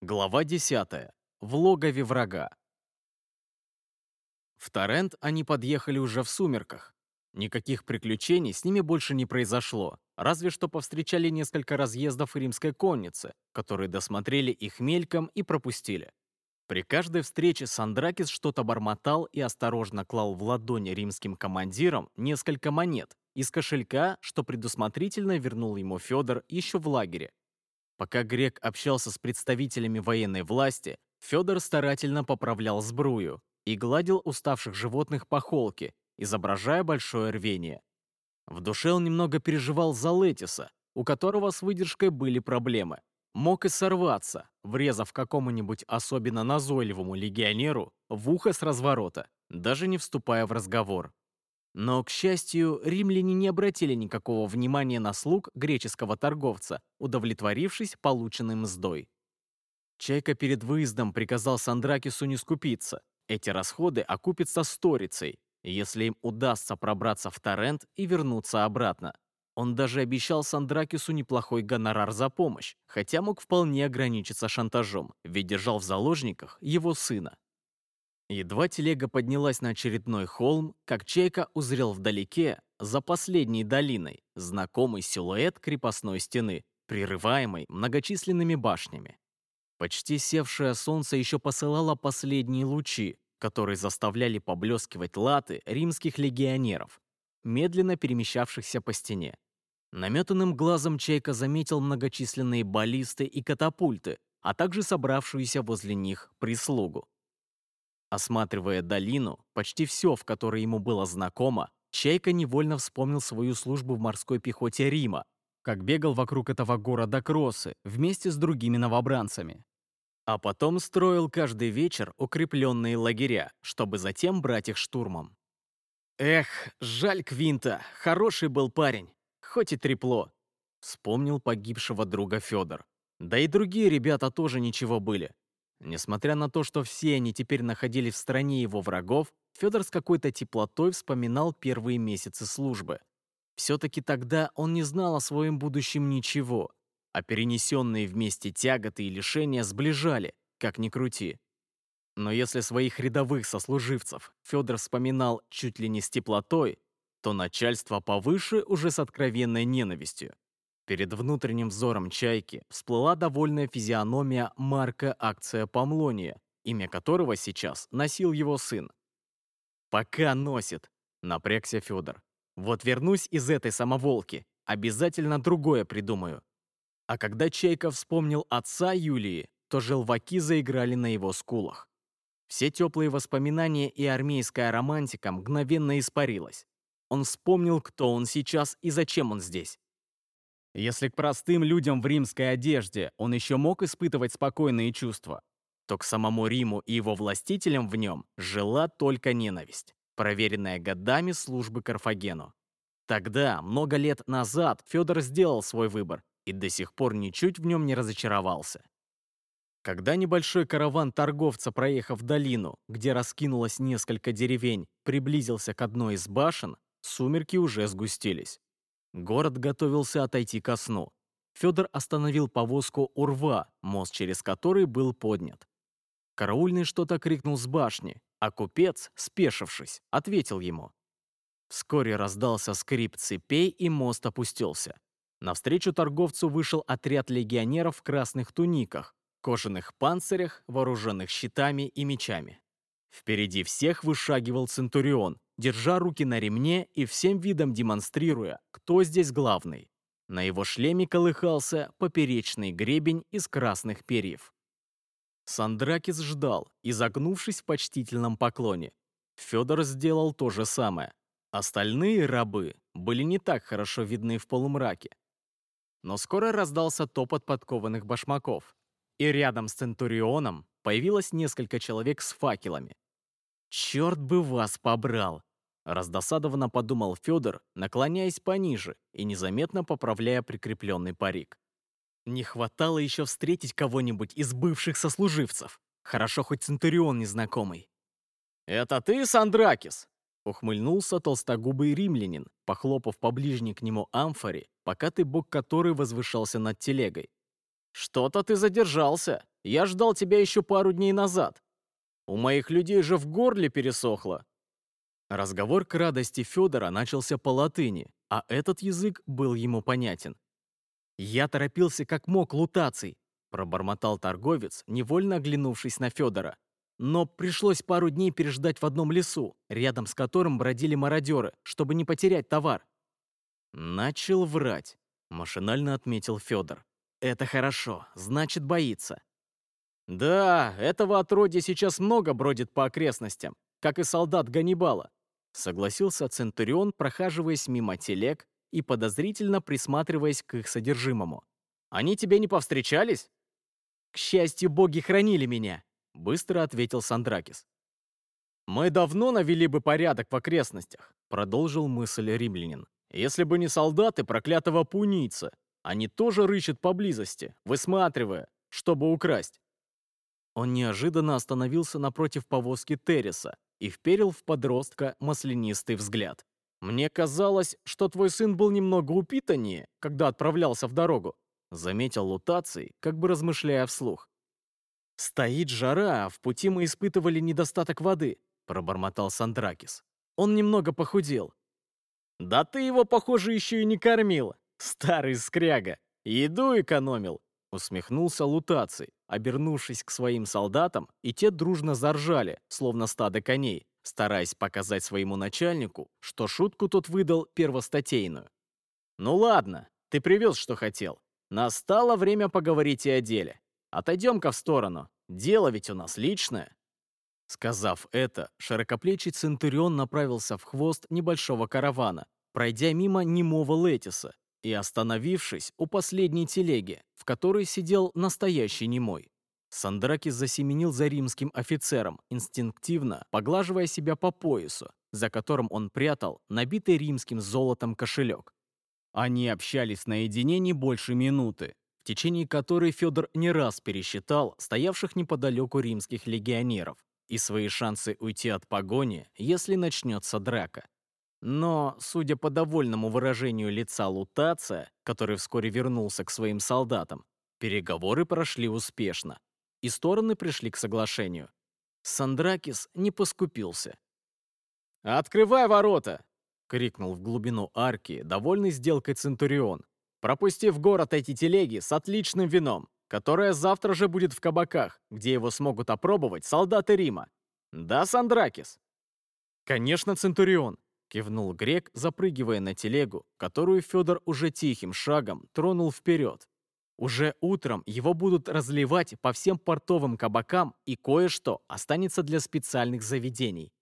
Глава 10. В логове врага. В Торрент они подъехали уже в сумерках. Никаких приключений с ними больше не произошло, разве что повстречали несколько разъездов римской конницы, которые досмотрели их мельком и пропустили. При каждой встрече Сандракис что-то бормотал и осторожно клал в ладони римским командирам несколько монет из кошелька, что предусмотрительно вернул ему Федор еще в лагере, Пока грек общался с представителями военной власти, Федор старательно поправлял сбрую и гладил уставших животных по холке, изображая большое рвение. В душе он немного переживал за Летиса, у которого с выдержкой были проблемы. Мог и сорваться, врезав какому-нибудь особенно назойливому легионеру в ухо с разворота, даже не вступая в разговор. Но, к счастью, римляне не обратили никакого внимания на слуг греческого торговца, удовлетворившись полученной мздой. Чайка перед выездом приказал Сандракису не скупиться. Эти расходы окупятся сторицей, если им удастся пробраться в Торрент и вернуться обратно. Он даже обещал Сандракису неплохой гонорар за помощь, хотя мог вполне ограничиться шантажом, ведь держал в заложниках его сына. Едва телега поднялась на очередной холм, как Чайка узрел вдалеке, за последней долиной, знакомый силуэт крепостной стены, прерываемой многочисленными башнями. Почти севшее солнце еще посылало последние лучи, которые заставляли поблескивать латы римских легионеров, медленно перемещавшихся по стене. Наметанным глазом Чайка заметил многочисленные баллисты и катапульты, а также собравшуюся возле них прислугу. Осматривая долину, почти все, в которой ему было знакомо, Чайка невольно вспомнил свою службу в морской пехоте Рима, как бегал вокруг этого города Кроссы вместе с другими новобранцами. А потом строил каждый вечер укрепленные лагеря, чтобы затем брать их штурмом. «Эх, жаль Квинта, хороший был парень, хоть и трепло», вспомнил погибшего друга Федор. Да и другие ребята тоже ничего были. Несмотря на то, что все они теперь находились в стране его врагов, Федор с какой-то теплотой вспоминал первые месяцы службы. Все-таки тогда он не знал о своем будущем ничего, а перенесенные вместе тяготы и лишения сближали, как ни крути. Но если своих рядовых сослуживцев Федор вспоминал чуть ли не с теплотой, то начальство повыше уже с откровенной ненавистью. Перед внутренним взором чайки всплыла довольная физиономия Марка Акция Помлония, имя которого сейчас носил его сын. «Пока носит», — напрягся Федор. «Вот вернусь из этой самоволки, обязательно другое придумаю». А когда Чайка вспомнил отца Юлии, то желваки заиграли на его скулах. Все теплые воспоминания и армейская романтика мгновенно испарилась. Он вспомнил, кто он сейчас и зачем он здесь. Если к простым людям в римской одежде он еще мог испытывать спокойные чувства, то к самому Риму и его властителям в нем жила только ненависть, проверенная годами службы Карфагену. Тогда, много лет назад, Федор сделал свой выбор и до сих пор ничуть в нем не разочаровался. Когда небольшой караван торговца, проехав долину, где раскинулось несколько деревень, приблизился к одной из башен, сумерки уже сгустились. Город готовился отойти ко сну. Федор остановил повозку у рва, мост через который был поднят. Караульный что-то крикнул с башни, а купец, спешившись, ответил ему. Вскоре раздался скрип цепей, и мост опустился. Навстречу торговцу вышел отряд легионеров в красных туниках, кожаных панцирях, вооруженных щитами и мечами. Впереди всех вышагивал Центурион, держа руки на ремне и всем видом демонстрируя, кто здесь главный. На его шлеме колыхался поперечный гребень из красных перьев. Сандракис ждал, изогнувшись в почтительном поклоне. Федор сделал то же самое. Остальные рабы были не так хорошо видны в полумраке. Но скоро раздался топот подкованных башмаков, и рядом с Центурионом появилось несколько человек с факелами. «Черт бы вас побрал!» Раздосадованно подумал Федор, наклоняясь пониже и незаметно поправляя прикрепленный парик. Не хватало еще встретить кого-нибудь из бывших сослуживцев. Хорошо, хоть Центурион незнакомый. «Это ты, Сандракис?» Ухмыльнулся толстогубый римлянин, похлопав поближней к нему амфоре, покатый бок которой возвышался над телегой. «Что-то ты задержался. Я ждал тебя еще пару дней назад. У моих людей же в горле пересохло». Разговор к радости Федора начался по латыни, а этот язык был ему понятен. «Я торопился как мог лутаций», — пробормотал торговец, невольно оглянувшись на Федора. «Но пришлось пару дней переждать в одном лесу, рядом с которым бродили мародеры, чтобы не потерять товар». «Начал врать», — машинально отметил Федор. «Это хорошо, значит, боится. «Да, этого отродья сейчас много бродит по окрестностям, как и солдат Ганнибала», согласился Центурион, прохаживаясь мимо телег и подозрительно присматриваясь к их содержимому. «Они тебе не повстречались?» «К счастью, боги хранили меня», — быстро ответил Сандракис. «Мы давно навели бы порядок в окрестностях», — продолжил мысль римлянин. «Если бы не солдаты проклятого пуница, они тоже рыщут поблизости, высматривая, чтобы украсть. Он неожиданно остановился напротив повозки Терриса и вперил в подростка маслянистый взгляд. «Мне казалось, что твой сын был немного упитаннее, когда отправлялся в дорогу», заметил Лутаций, как бы размышляя вслух. «Стоит жара, а в пути мы испытывали недостаток воды», пробормотал Сандракис. «Он немного похудел». «Да ты его, похоже, еще и не кормил, старый скряга. Еду экономил», усмехнулся Лутаций, обернувшись к своим солдатам, и те дружно заржали, словно стадо коней, стараясь показать своему начальнику, что шутку тот выдал первостатейную. «Ну ладно, ты привез, что хотел. Настало время поговорить и о деле. Отойдем-ка в сторону. Дело ведь у нас личное». Сказав это, широкоплечий Центурион направился в хвост небольшого каравана, пройдя мимо немого Летиса, и остановившись у последней телеги, в которой сидел настоящий немой. Сандракис засеменил за римским офицером, инстинктивно поглаживая себя по поясу, за которым он прятал набитый римским золотом кошелек. Они общались наедине не больше минуты, в течение которой Федор не раз пересчитал стоявших неподалеку римских легионеров и свои шансы уйти от погони, если начнется драка. Но, судя по довольному выражению лица Лутация, который вскоре вернулся к своим солдатам, переговоры прошли успешно, и стороны пришли к соглашению. Сандракис не поскупился. «Открывай ворота!» — крикнул в глубину арки, довольный сделкой Центурион, пропустив город эти телеги с отличным вином, которое завтра же будет в кабаках, где его смогут опробовать солдаты Рима. Да, Сандракис? Конечно, Центурион, Кивнул грек, запрыгивая на телегу, которую Федор уже тихим шагом тронул вперед. Уже утром его будут разливать по всем портовым кабакам, и кое-что останется для специальных заведений.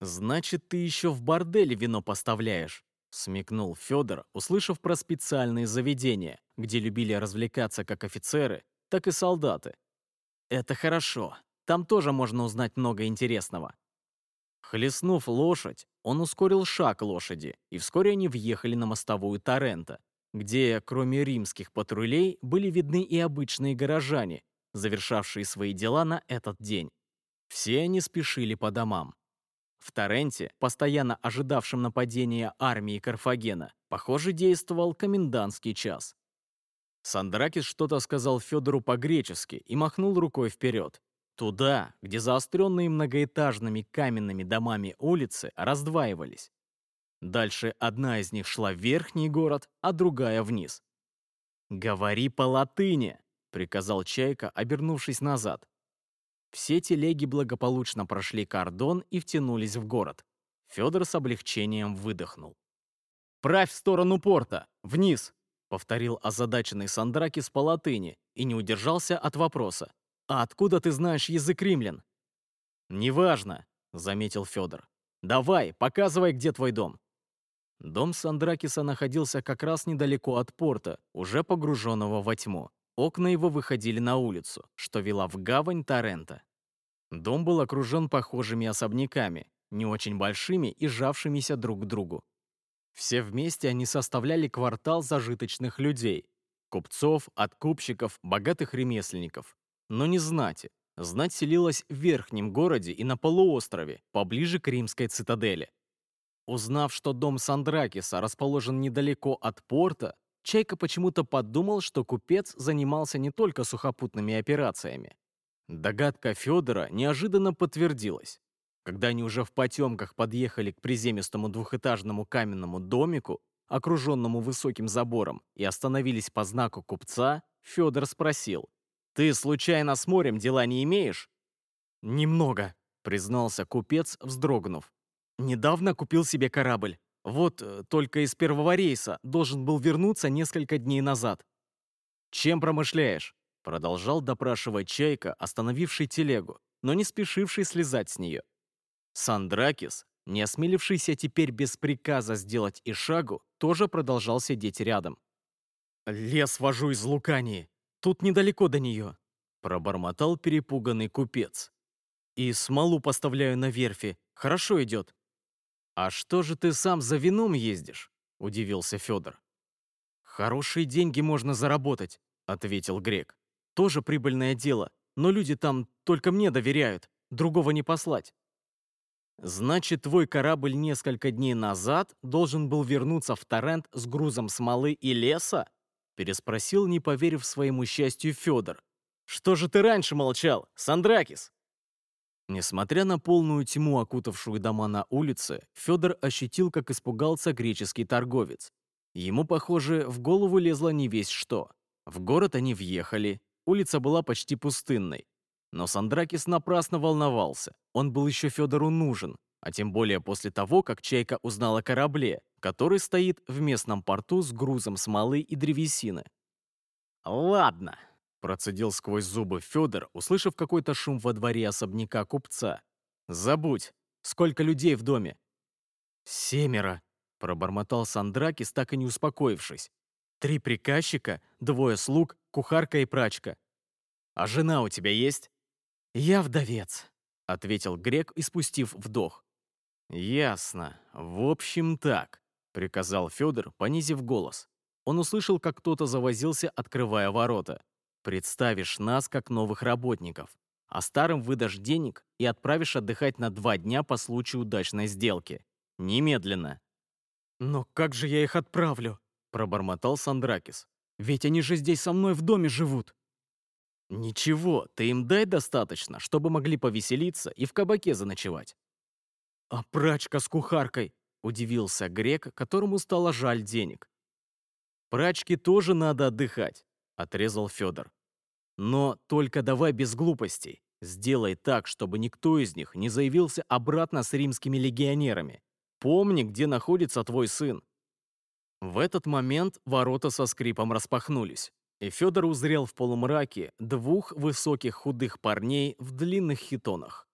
«Значит, ты еще в борделе вино поставляешь?» — смекнул Федор, услышав про специальные заведения, где любили развлекаться как офицеры, так и солдаты. «Это хорошо. Там тоже можно узнать много интересного. Хлестнув лошадь, он ускорил шаг лошади, и вскоре они въехали на мостовую Торрента, где, кроме римских патрулей, были видны и обычные горожане, завершавшие свои дела на этот день. Все они спешили по домам. В Торренте, постоянно ожидавшем нападения армии Карфагена, похоже, действовал комендантский час. Сандракис что-то сказал Федору по-гречески и махнул рукой вперед. Туда, где заостренные многоэтажными каменными домами улицы раздваивались. Дальше одна из них шла в верхний город, а другая вниз. «Говори по латыни!» — приказал Чайка, обернувшись назад. Все телеги благополучно прошли кордон и втянулись в город. Федор с облегчением выдохнул. «Правь в сторону порта! Вниз!» — повторил озадаченный Сандракис по латыни и не удержался от вопроса. «А откуда ты знаешь язык римлян?» «Неважно», — заметил Федор. «Давай, показывай, где твой дом». Дом Сандракиса находился как раз недалеко от порта, уже погруженного во тьму. Окна его выходили на улицу, что вела в гавань Торрента. Дом был окружен похожими особняками, не очень большими и сжавшимися друг к другу. Все вместе они составляли квартал зажиточных людей, купцов, откупщиков, богатых ремесленников но не знати. Знать селилась в верхнем городе и на полуострове, поближе к римской цитадели. Узнав, что дом Сандракиса расположен недалеко от порта, Чайка почему-то подумал, что купец занимался не только сухопутными операциями. Догадка Федора неожиданно подтвердилась. Когда они уже в потемках подъехали к приземистому двухэтажному каменному домику, окруженному высоким забором, и остановились по знаку купца, Федор спросил, «Ты случайно с морем дела не имеешь?» «Немного», — признался купец, вздрогнув. «Недавно купил себе корабль. Вот э, только из первого рейса должен был вернуться несколько дней назад». «Чем промышляешь?» — продолжал допрашивать Чайка, остановивший телегу, но не спешивший слезать с нее. Сандракис, не осмелившийся теперь без приказа сделать и шагу, тоже продолжал сидеть рядом. «Лес вожу из Лукании. Тут недалеко до нее», — пробормотал перепуганный купец. «И смолу поставляю на верфи. Хорошо идет». «А что же ты сам за вином ездишь?» — удивился Федор. «Хорошие деньги можно заработать», — ответил Грек. «Тоже прибыльное дело, но люди там только мне доверяют, другого не послать». Значит, твой корабль несколько дней назад должен был вернуться в Торрент с грузом смолы и леса? Переспросил, не поверив своему счастью, Федор. Что же ты раньше молчал, Сандракис? Несмотря на полную тьму, окутавшую дома на улице, Федор ощутил, как испугался греческий торговец. Ему, похоже, в голову лезло не весь что. В город они въехали, улица была почти пустынной. Но Сандракис напрасно волновался. Он был еще Федору нужен, а тем более после того, как Чайка узнал о корабле, который стоит в местном порту с грузом смолы и древесины. «Ладно», — процедил сквозь зубы Федор, услышав какой-то шум во дворе особняка купца. «Забудь, сколько людей в доме?» «Семеро», — пробормотал Сандракис, так и не успокоившись. «Три приказчика, двое слуг, кухарка и прачка. А жена у тебя есть?» «Я вдовец», — ответил грек, испустив вдох. «Ясно. В общем, так», — приказал Федор, понизив голос. Он услышал, как кто-то завозился, открывая ворота. «Представишь нас как новых работников, а старым выдашь денег и отправишь отдыхать на два дня по случаю удачной сделки. Немедленно». «Но как же я их отправлю?» — пробормотал Сандракис. «Ведь они же здесь со мной в доме живут». «Ничего, ты им дай достаточно, чтобы могли повеселиться и в кабаке заночевать». «А прачка с кухаркой?» — удивился грек, которому стало жаль денег. «Прачке тоже надо отдыхать», — отрезал Федор. «Но только давай без глупостей. Сделай так, чтобы никто из них не заявился обратно с римскими легионерами. Помни, где находится твой сын». В этот момент ворота со скрипом распахнулись и Федор узрел в полумраке двух высоких худых парней в длинных хитонах.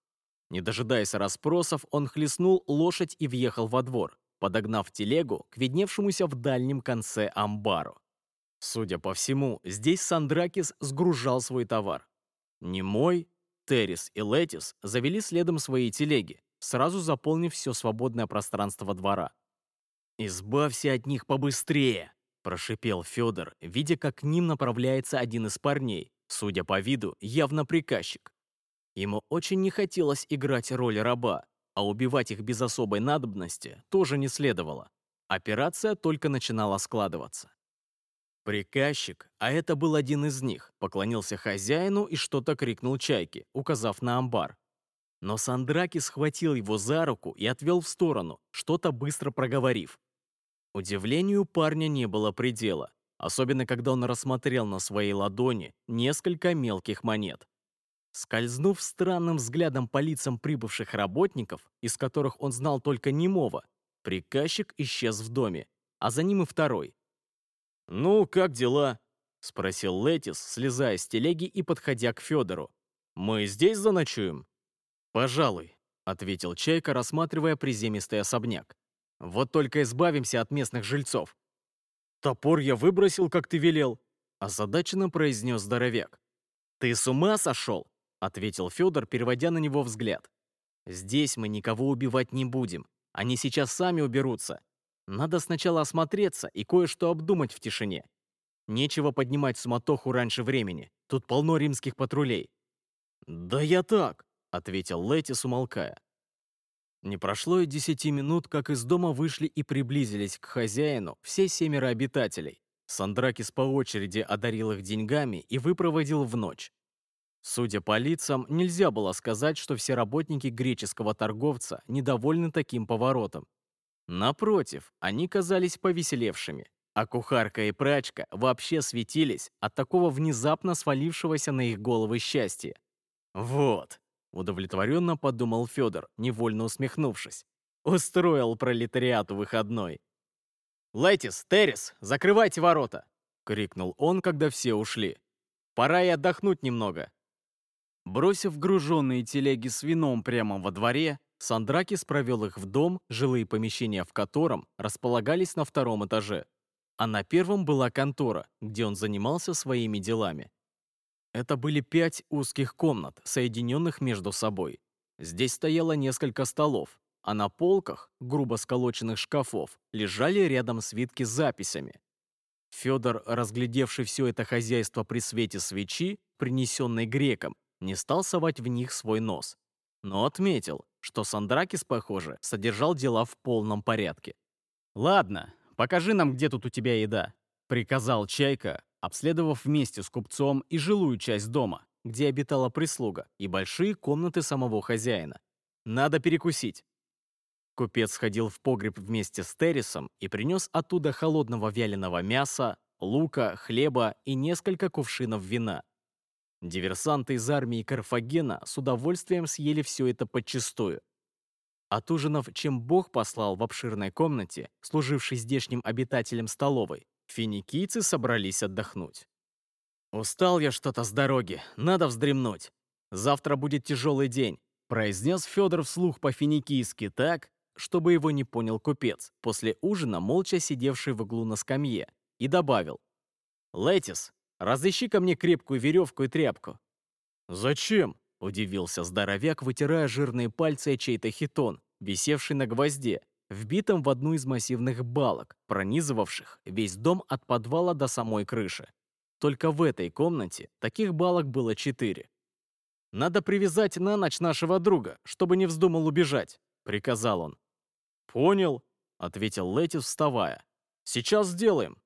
Не дожидаясь расспросов, он хлестнул лошадь и въехал во двор, подогнав телегу к видневшемуся в дальнем конце амбару. Судя по всему, здесь Сандракис сгружал свой товар. Немой, Террис и Летис завели следом свои телеги, сразу заполнив все свободное пространство двора. «Избавься от них побыстрее!» Прошипел Федор, видя, как к ним направляется один из парней, судя по виду, явно приказчик. Ему очень не хотелось играть роль раба, а убивать их без особой надобности тоже не следовало. Операция только начинала складываться. Приказчик, а это был один из них, поклонился хозяину и что-то крикнул Чайке, указав на амбар. Но Сандраки схватил его за руку и отвел в сторону, что-то быстро проговорив. Удивлению парня не было предела, особенно когда он рассмотрел на своей ладони несколько мелких монет. Скользнув странным взглядом по лицам прибывших работников, из которых он знал только немого, приказчик исчез в доме, а за ним и второй. «Ну, как дела?» — спросил Летис, слезая с телеги и подходя к Федору. «Мы здесь заночуем?» «Пожалуй», — ответил Чайка, рассматривая приземистый особняк. Вот только избавимся от местных жильцов. Топор я выбросил, как ты велел, озадаченно произнес здоровяк. Ты с ума сошел? Ответил Федор, переводя на него взгляд. Здесь мы никого убивать не будем. Они сейчас сами уберутся. Надо сначала осмотреться и кое-что обдумать в тишине. Нечего поднимать суматоху раньше времени. Тут полно римских патрулей. «Да я так», — ответил Летис, умолкая. Не прошло и десяти минут, как из дома вышли и приблизились к хозяину все семеро обитателей. Сандракис по очереди одарил их деньгами и выпроводил в ночь. Судя по лицам, нельзя было сказать, что все работники греческого торговца недовольны таким поворотом. Напротив, они казались повеселевшими, а кухарка и прачка вообще светились от такого внезапно свалившегося на их головы счастья. «Вот», — удовлетворенно подумал Федор, невольно усмехнувшись, «устроил пролетариату выходной». «Летис, Террис, закрывайте ворота!» — крикнул он, когда все ушли. «Пора и отдохнуть немного». Бросив груженные телеги с вином прямо во дворе, Сандракис провел их в дом, жилые помещения в котором располагались на втором этаже а на первом была контора, где он занимался своими делами. Это были пять узких комнат, соединенных между собой. Здесь стояло несколько столов, а на полках, грубо сколоченных шкафов, лежали рядом свитки с записями. Федор, разглядевший все это хозяйство при свете свечи, принесенной греком, не стал совать в них свой нос. Но отметил, что Сандракис, похоже, содержал дела в полном порядке. «Ладно, «Покажи нам, где тут у тебя еда», — приказал Чайка, обследовав вместе с купцом и жилую часть дома, где обитала прислуга, и большие комнаты самого хозяина. «Надо перекусить». Купец сходил в погреб вместе с Террисом и принес оттуда холодного вяленого мяса, лука, хлеба и несколько кувшинов вина. Диверсанты из армии Карфагена с удовольствием съели все это подчистую, Отужинав, чем Бог послал в обширной комнате, служившей здешним обитателям столовой, финикийцы собрались отдохнуть. «Устал я что-то с дороги, надо вздремнуть. Завтра будет тяжелый день», произнес Федор вслух по-финикийски так, чтобы его не понял купец, после ужина молча сидевший в углу на скамье, и добавил. «Летис, разыщи ко мне крепкую веревку и тряпку». «Зачем?» — удивился здоровяк, вытирая жирные пальцы о чей-то хитон, висевший на гвозде, вбитом в одну из массивных балок, пронизывавших весь дом от подвала до самой крыши. Только в этой комнате таких балок было четыре. «Надо привязать на ночь нашего друга, чтобы не вздумал убежать», — приказал он. «Понял», — ответил Летис, вставая. «Сейчас сделаем».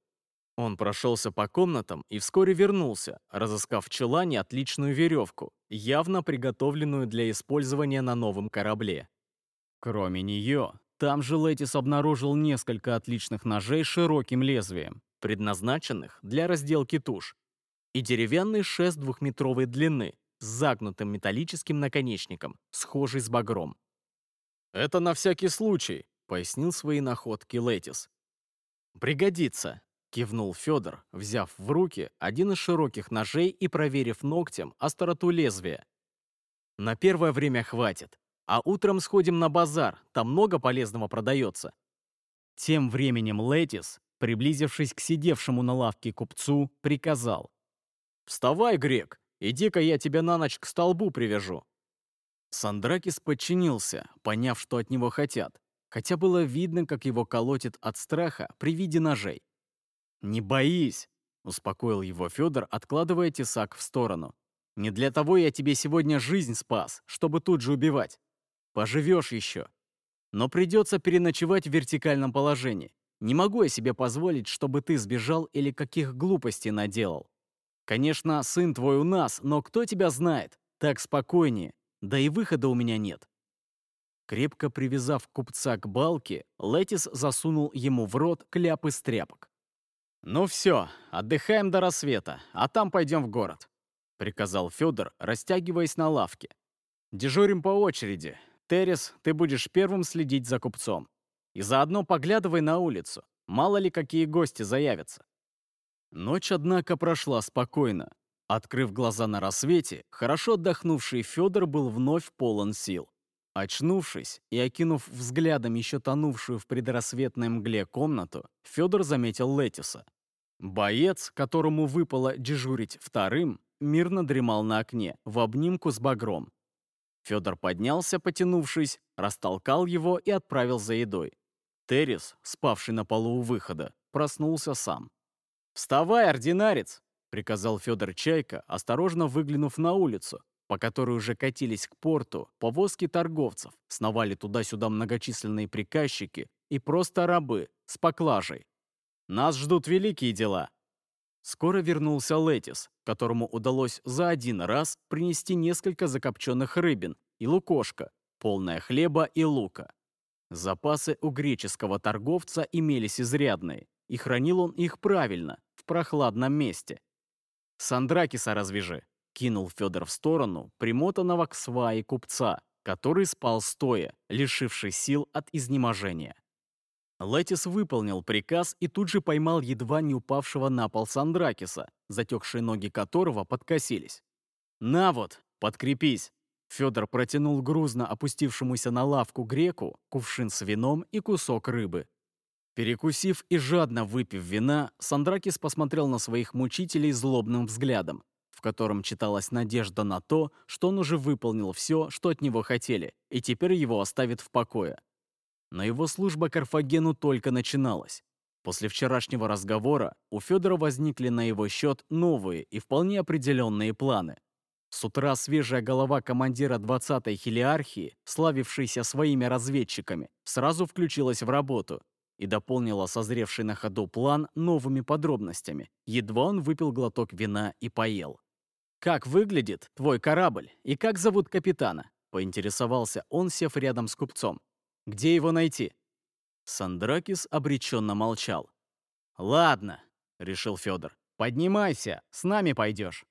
Он прошелся по комнатам и вскоре вернулся, разыскав в чулане отличную веревку, явно приготовленную для использования на новом корабле. Кроме нее, там же Летис обнаружил несколько отличных ножей с широким лезвием, предназначенных для разделки туш, и деревянный шест двухметровой длины с загнутым металлическим наконечником, схожий с багром. «Это на всякий случай», — пояснил свои находки Летис. «Пригодится», Кивнул Федор, взяв в руки один из широких ножей и проверив ногтем остроту лезвия. На первое время хватит, а утром сходим на базар, там много полезного продается. Тем временем Летис, приблизившись к сидевшему на лавке купцу, приказал. «Вставай, грек, иди-ка я тебя на ночь к столбу привяжу». Сандракис подчинился, поняв, что от него хотят, хотя было видно, как его колотит от страха при виде ножей. «Не боись!» — успокоил его Федор, откладывая тесак в сторону. «Не для того я тебе сегодня жизнь спас, чтобы тут же убивать. Поживешь еще. Но придется переночевать в вертикальном положении. Не могу я себе позволить, чтобы ты сбежал или каких глупостей наделал. Конечно, сын твой у нас, но кто тебя знает? Так спокойнее. Да и выхода у меня нет». Крепко привязав купца к балке, Летис засунул ему в рот кляп из тряпок. «Ну все, отдыхаем до рассвета, а там пойдем в город», — приказал Федор, растягиваясь на лавке. «Дежурим по очереди. Террис, ты будешь первым следить за купцом. И заодно поглядывай на улицу. Мало ли какие гости заявятся». Ночь, однако, прошла спокойно. Открыв глаза на рассвете, хорошо отдохнувший Федор был вновь полон сил. Очнувшись и окинув взглядом еще тонувшую в предрассветной мгле комнату, Федор заметил Летиса. Боец, которому выпало дежурить вторым, мирно дремал на окне, в обнимку с багром. Федор поднялся, потянувшись, растолкал его и отправил за едой. Террис, спавший на полу у выхода, проснулся сам. «Вставай, ординарец!» — приказал Федор Чайка, осторожно выглянув на улицу, по которой уже катились к порту повозки торговцев, сновали туда-сюда многочисленные приказчики и просто рабы с поклажей. Нас ждут великие дела». Скоро вернулся Летис, которому удалось за один раз принести несколько закопченных рыбин и лукошка, полная хлеба и лука. Запасы у греческого торговца имелись изрядные, и хранил он их правильно, в прохладном месте. «Сандракиса развяжи», — кинул Федор в сторону примотанного к свае купца, который спал стоя, лишивший сил от изнеможения. Летис выполнил приказ и тут же поймал едва не упавшего на пол Сандракиса, затекшие ноги которого подкосились. «На вот, подкрепись!» Федор протянул грузно опустившемуся на лавку греку кувшин с вином и кусок рыбы. Перекусив и жадно выпив вина, Сандракис посмотрел на своих мучителей злобным взглядом, в котором читалась надежда на то, что он уже выполнил все, что от него хотели, и теперь его оставят в покое. Но его служба Карфагену только начиналась. После вчерашнего разговора у Федора возникли на его счет новые и вполне определенные планы. С утра свежая голова командира 20-й хелиархии, славившейся своими разведчиками, сразу включилась в работу и дополнила созревший на ходу план новыми подробностями. Едва он выпил глоток вина и поел. «Как выглядит твой корабль и как зовут капитана?» — поинтересовался он, сев рядом с купцом. Где его найти?» Сандракис обреченно молчал. «Ладно», — решил Федор. «Поднимайся, с нами пойдешь».